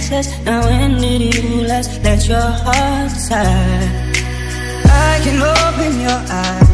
Now when did you last let your heart decide? I can open your eyes.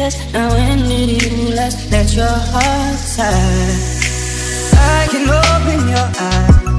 chest. Now when did you last let your heart sigh? I can open your eyes.